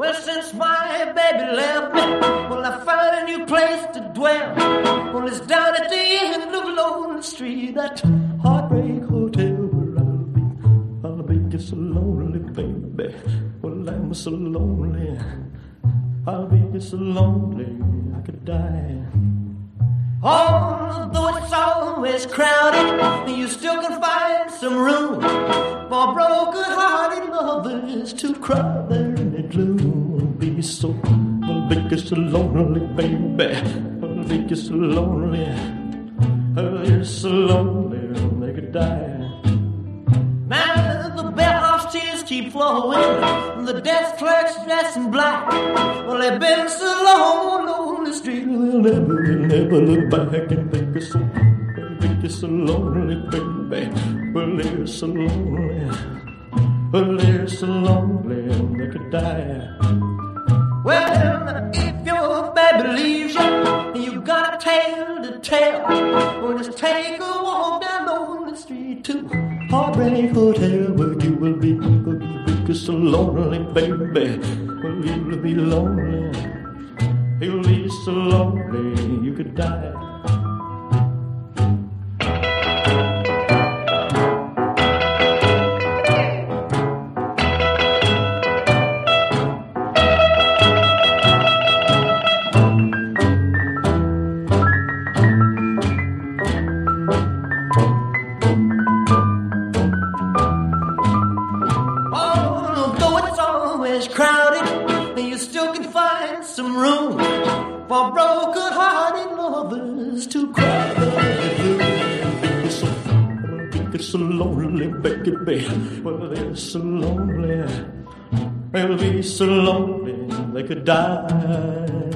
Well, since my baby left me, well, I found a new place to dwell. Well, it's down at the end of Lonely Street, that heartbreak hotel where I'll be. I'll be just so lonely, baby. Well, I'm so lonely. I'll be just so lonely, I could die. Although it's always crowded, you still can find some room for broken-hearted lovers to cry there. Be so, I'll be just so lonely, baby. I'll be just so lonely. I'll be so lonely, they could die. Now the bellhop's tears keep flowing, and the desk clerk's dressed in black. Well, they've been so long on the street, they'll never, they'll never look back and think it's so, think it's so lonely, baby. Well, they're so lonely, well, they're so lonely, they could die. Tale to tell. Well, just take a walk down on the street to Heartbreak Hotel, where you will be, will you so lonely, baby. Well, you'll be lonely. You'll be so lonely, you could die. Crowded, you still can find some room for broken-hearted lovers to cry. It's so, it's so lonely, baby. Well, they're so lonely. They'll be so lonely they could die.